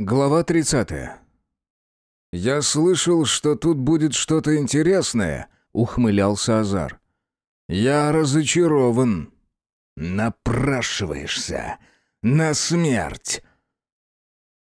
Глава 30. «Я слышал, что тут будет что-то интересное», — ухмылялся Азар. «Я разочарован». «Напрашиваешься на смерть!»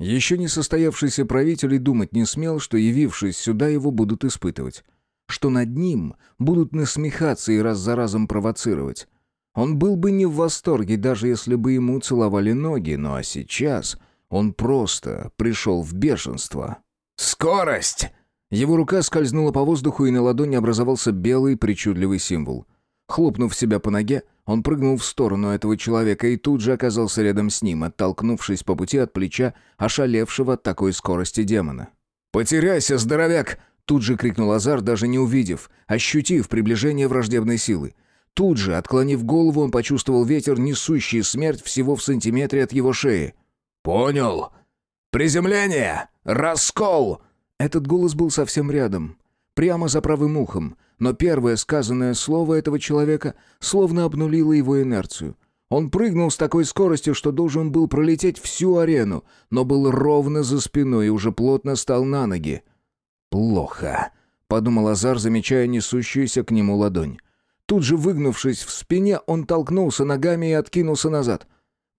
Еще не состоявшийся правитель и думать не смел, что, явившись сюда, его будут испытывать. Что над ним будут насмехаться и раз за разом провоцировать. Он был бы не в восторге, даже если бы ему целовали ноги, ну а сейчас он просто пришел в бешенство. «Скорость!» Его рука скользнула по воздуху, и на ладони образовался белый причудливый символ. Хлопнув себя по ноге, он прыгнул в сторону этого человека и тут же оказался рядом с ним, оттолкнувшись по пути от плеча ошалевшего от такой скорости демона. «Потеряйся, здоровяк!» Тут же крикнул Азар, даже не увидев, ощутив приближение враждебной силы. Тут же, отклонив голову, он почувствовал ветер, несущий смерть всего в сантиметре от его шеи. «Понял. Приземление! Раскол!» Этот голос был совсем рядом, прямо за правым ухом, но первое сказанное слово этого человека словно обнулило его инерцию. Он прыгнул с такой скоростью, что должен был пролететь всю арену, но был ровно за спиной и уже плотно стал на ноги. «Плохо», — подумал Азар, замечая несущуюся к нему ладонь. Тут же, выгнувшись в спине, он толкнулся ногами и откинулся назад.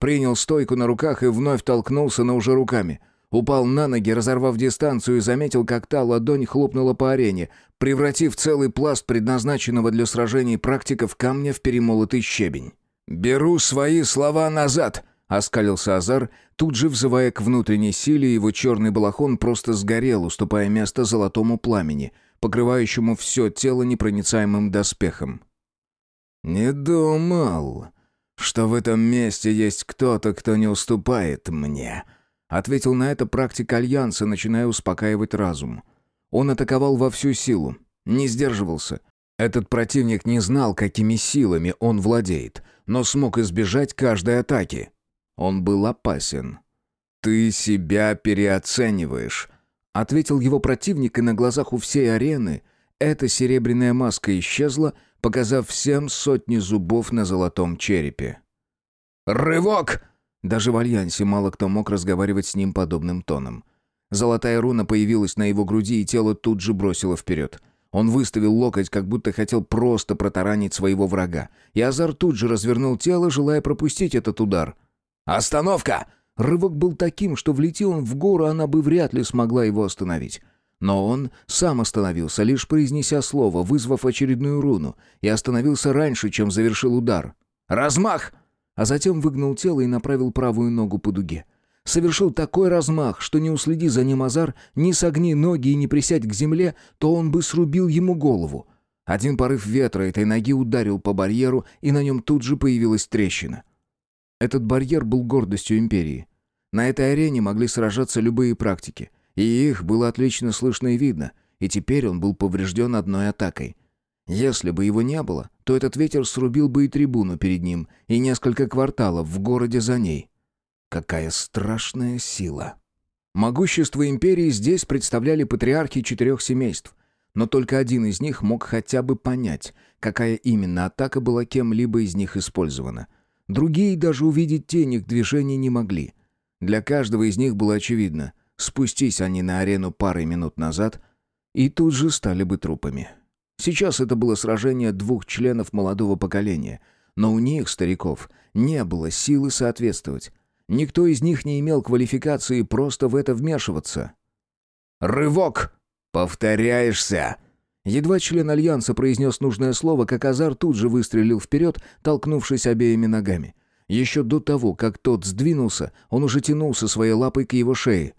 Принял стойку на руках и вновь толкнулся, но уже руками. Упал на ноги, разорвав дистанцию, и заметил, как та ладонь хлопнула по арене, превратив целый пласт предназначенного для сражений практиков камня в перемолотый щебень. «Беру свои слова назад!» — оскалился Азар, тут же взывая к внутренней силе, его черный балахон просто сгорел, уступая место золотому пламени, покрывающему все тело непроницаемым доспехом. «Не думал», что в этом месте есть кто-то, кто не уступает мне», — ответил на это практик Альянса, начиная успокаивать разум. Он атаковал во всю силу, не сдерживался. Этот противник не знал, какими силами он владеет, но смог избежать каждой атаки. Он был опасен. «Ты себя переоцениваешь», — ответил его противник, и на глазах у всей арены эта серебряная маска исчезла, показав всем сотни зубов на золотом черепе. «Рывок!» Даже в Альянсе мало кто мог разговаривать с ним подобным тоном. Золотая руна появилась на его груди, и тело тут же бросило вперед. Он выставил локоть, как будто хотел просто протаранить своего врага. И Азар тут же развернул тело, желая пропустить этот удар. «Остановка!» Рывок был таким, что влетел он в гору, она бы вряд ли смогла его остановить. Но он сам остановился, лишь произнеся слово, вызвав очередную руну, и остановился раньше, чем завершил удар. «Размах!» А затем выгнул тело и направил правую ногу по дуге. Совершил такой размах, что не уследи за ним Азар, не согни ноги и не присядь к земле, то он бы срубил ему голову. Один порыв ветра этой ноги ударил по барьеру, и на нем тут же появилась трещина. Этот барьер был гордостью империи. На этой арене могли сражаться любые практики — и их было отлично слышно и видно, и теперь он был поврежден одной атакой. Если бы его не было, то этот ветер срубил бы и трибуну перед ним, и несколько кварталов в городе за ней. Какая страшная сила! Могущество империи здесь представляли патриархи четырех семейств, но только один из них мог хотя бы понять, какая именно атака была кем-либо из них использована. Другие даже увидеть тень их движений не могли. Для каждого из них было очевидно — Спустись они на арену пары минут назад, и тут же стали бы трупами. Сейчас это было сражение двух членов молодого поколения, но у них, стариков, не было силы соответствовать. Никто из них не имел квалификации просто в это вмешиваться. «Рывок! Повторяешься!» Едва член Альянса произнес нужное слово, как Азар тут же выстрелил вперед, толкнувшись обеими ногами. Еще до того, как тот сдвинулся, он уже тянулся своей лапой к его шее.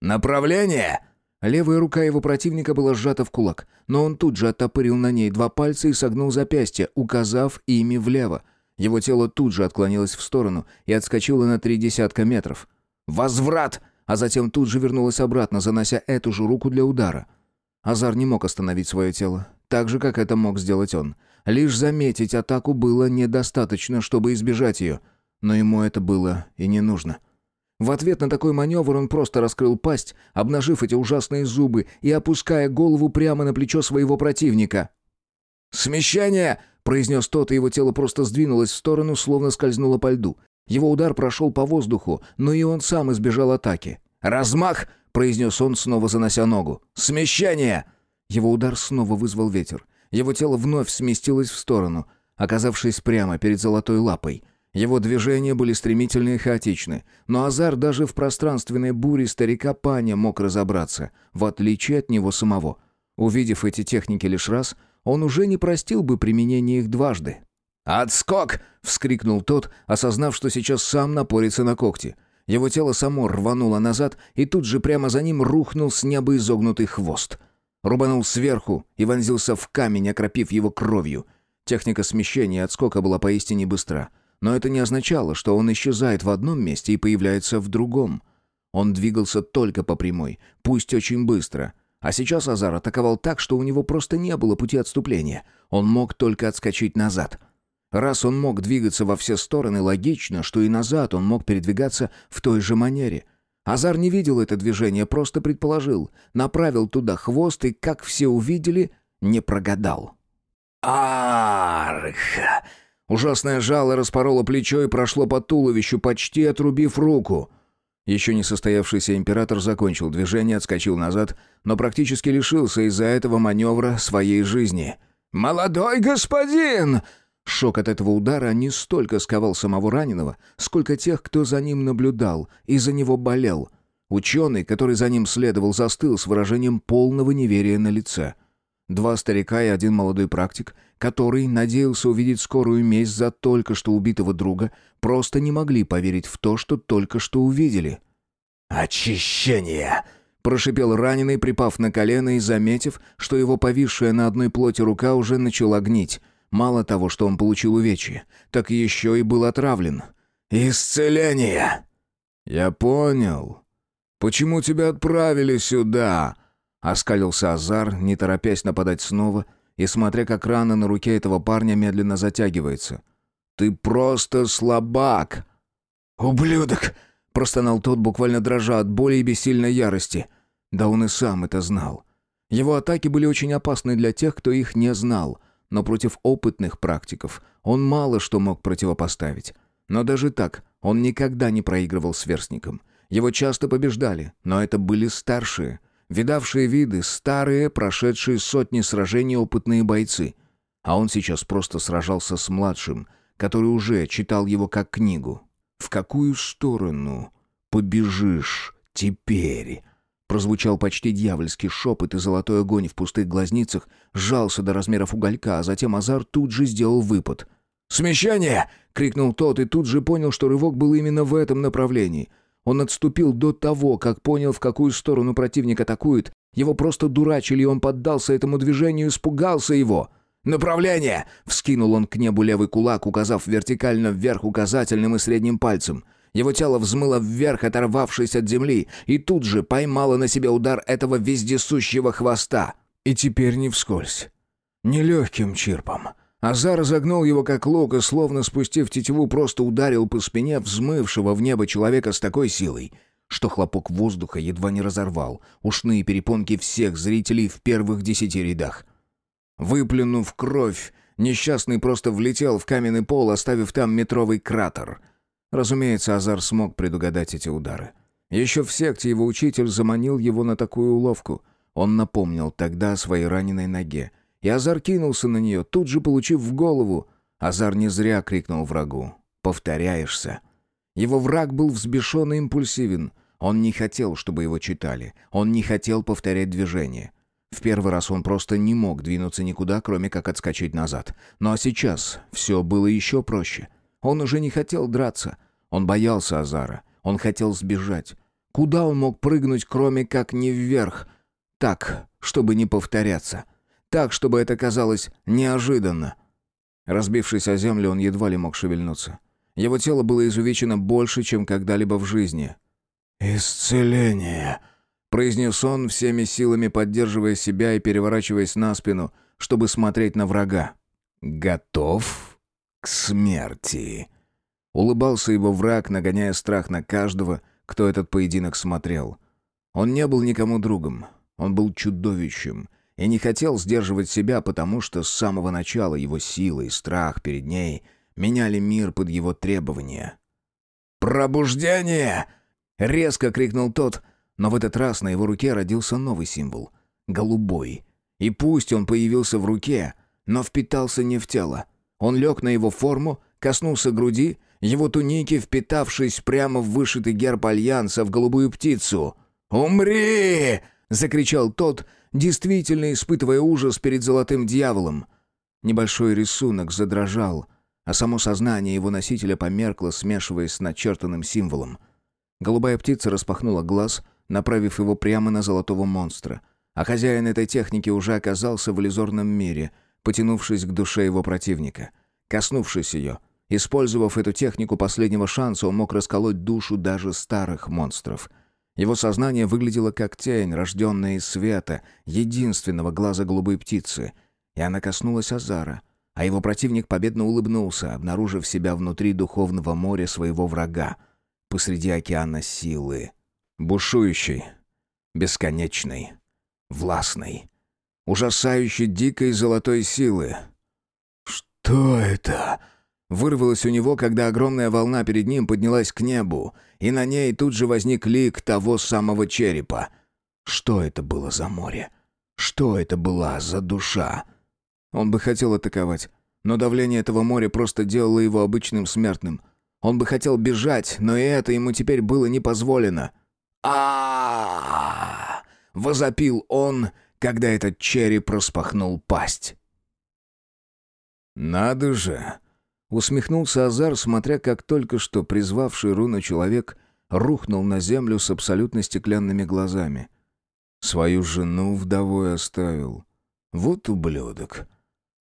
«Направление!» Левая рука его противника была сжата в кулак, но он тут же оттопырил на ней два пальца и согнул запястье, указав ими влево. Его тело тут же отклонилось в сторону и отскочило на три десятка метров. «Возврат!» А затем тут же вернулось обратно, занося эту же руку для удара. Азар не мог остановить свое тело, так же, как это мог сделать он. Лишь заметить атаку было недостаточно, чтобы избежать ее. Но ему это было и не нужно. — в ответ на такой маневр он просто раскрыл пасть, обнажив эти ужасные зубы и опуская голову прямо на плечо своего противника. «Смещение!» — произнес тот, и его тело просто сдвинулось в сторону, словно скользнуло по льду. Его удар прошел по воздуху, но и он сам избежал атаки. «Размах!» — произнес он, снова занося ногу. «Смещение!» Его удар снова вызвал ветер. Его тело вновь сместилось в сторону, оказавшись прямо перед золотой лапой. Его движения были стремительны и хаотичны, но Азар даже в пространственной буре старика Паня мог разобраться, в отличие от него самого. Увидев эти техники лишь раз, он уже не простил бы применения их дважды. «Отскок!» — вскрикнул тот, осознав, что сейчас сам напорится на когти. Его тело само рвануло назад, и тут же прямо за ним рухнул с неба изогнутый хвост. Рубанул сверху и вонзился в камень, окропив его кровью. Техника смещения и отскока была поистине быстра. Но это не означало, что он исчезает в одном месте и появляется в другом. Он двигался только по прямой, пусть очень быстро. А сейчас Азар атаковал так, что у него просто не было пути отступления. Он мог только отскочить назад — Раз он мог двигаться во все стороны, логично, что и назад он мог передвигаться в той же манере. Азар не видел это движение, просто предположил. Направил туда хвост и, как все увидели, не прогадал. «Арх!» Ужасное жало распороло плечо и прошло по туловищу, почти отрубив руку. Еще не состоявшийся император закончил движение, отскочил назад, но практически лишился из-за этого маневра своей жизни. «Молодой господин!» Шок от этого удара не столько сковал самого раненого, сколько тех, кто за ним наблюдал и за него болел. Ученый, который за ним следовал, застыл с выражением полного неверия на лице. Два старика и один молодой практик, который надеялся увидеть скорую месть за только что убитого друга, просто не могли поверить в то, что только что увидели. «Очищение!» — прошипел раненый, припав на колено и заметив, что его повисшая на одной плоти рука уже начала гнить — Мало того, что он получил увечье, так еще и был отравлен. «Исцеление!» «Я понял. Почему тебя отправили сюда?» Оскалился Азар, не торопясь нападать снова, и смотря, как рана на руке этого парня медленно затягивается. «Ты просто слабак!» «Ублюдок!» — простонал тот, буквально дрожа от боли и бессильной ярости. Да он и сам это знал. Его атаки были очень опасны для тех, кто их не знал — но против опытных практиков он мало что мог противопоставить. Но даже так он никогда не проигрывал сверстникам. Его часто побеждали, но это были старшие, видавшие виды, старые, прошедшие сотни сражений опытные бойцы. А он сейчас просто сражался с младшим, который уже читал его как книгу. «В какую сторону побежишь теперь?» Прозвучал почти дьявольский шепот, и золотой огонь в пустых глазницах сжался до размеров уголька, а затем Азар тут же сделал выпад. «Смещение!» — крикнул тот, и тут же понял, что рывок был именно в этом направлении. Он отступил до того, как понял, в какую сторону противник атакует. Его просто дурачили, и он поддался этому движению, испугался его. «Направление!» — вскинул он к небу левый кулак, указав вертикально вверх указательным и средним пальцем. Его тело взмыло вверх, оторвавшись от земли, и тут же поймало на себе удар этого вездесущего хвоста. И теперь не вскользь. Нелегким чирпом. Азар загнул его как лук и, словно спустив тетиву, просто ударил по спине взмывшего в небо человека с такой силой, что хлопок воздуха едва не разорвал ушные перепонки всех зрителей в первых десяти рядах. Выплюнув кровь, несчастный просто влетел в каменный пол, оставив там метровый кратер — Разумеется, Азар смог предугадать эти удары. Еще в секте его учитель заманил его на такую уловку. Он напомнил тогда о своей раненой ноге. И Азар кинулся на нее, тут же получив в голову. Азар не зря крикнул врагу. «Повторяешься». Его враг был взбешен и импульсивен. Он не хотел, чтобы его читали. Он не хотел повторять движение. В первый раз он просто не мог двинуться никуда, кроме как отскочить назад. Ну а сейчас все было еще проще — он уже не хотел драться. Он боялся Азара. Он хотел сбежать. Куда он мог прыгнуть, кроме как не вверх? Так, чтобы не повторяться. Так, чтобы это казалось неожиданно. Разбившись о землю, он едва ли мог шевельнуться. Его тело было изувечено больше, чем когда-либо в жизни. «Исцеление», — произнес он, всеми силами поддерживая себя и переворачиваясь на спину, чтобы смотреть на врага. «Готов?» к смерти. Улыбался его враг, нагоняя страх на каждого, кто этот поединок смотрел. Он не был никому другом, он был чудовищем и не хотел сдерживать себя, потому что с самого начала его сила и страх перед ней меняли мир под его требования. «Пробуждение!» Резко крикнул тот, но в этот раз на его руке родился новый символ — голубой. И пусть он появился в руке, но впитался не в тело. Он лег на его форму, коснулся груди, его туники, впитавшись прямо в вышитый герб Альянса в голубую птицу. «Умри!» — закричал тот, действительно испытывая ужас перед золотым дьяволом. Небольшой рисунок задрожал, а само сознание его носителя померкло, смешиваясь с начертанным символом. Голубая птица распахнула глаз, направив его прямо на золотого монстра, а хозяин этой техники уже оказался в иллюзорном мире, потянувшись к душе его противника. Коснувшись ее, использовав эту технику последнего шанса, он мог расколоть душу даже старых монстров — его сознание выглядело как тень, рожденная из света, единственного глаза голубой птицы. И она коснулась Азара. А его противник победно улыбнулся, обнаружив себя внутри духовного моря своего врага. Посреди океана силы. Бушующей, бесконечной, властной, ужасающей дикой золотой силы. «Что это?» Вырвалось у него, когда огромная волна перед ним поднялась к небу, и на ней тут же возник лик того самого черепа. Что это было за море? Что это была за душа? Он бы хотел атаковать, но давление этого моря просто делало его обычным смертным. Он бы хотел бежать, но и это ему теперь было не позволено. а возопил он, когда этот череп распахнул пасть. «Надо же!» Усмехнулся Азар, смотря как только что призвавший руну человек рухнул на землю с абсолютно стеклянными глазами. Свою жену вдовой оставил. Вот ублюдок.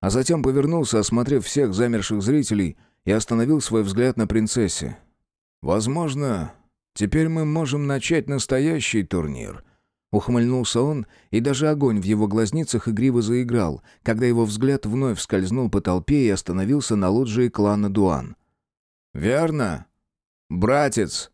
А затем повернулся, осмотрев всех замерших зрителей, и остановил свой взгляд на принцессе. «Возможно, теперь мы можем начать настоящий турнир», Ухмыльнулся он, и даже огонь в его глазницах игриво заиграл, когда его взгляд вновь скользнул по толпе и остановился на лоджии клана Дуан. «Верно, братец!»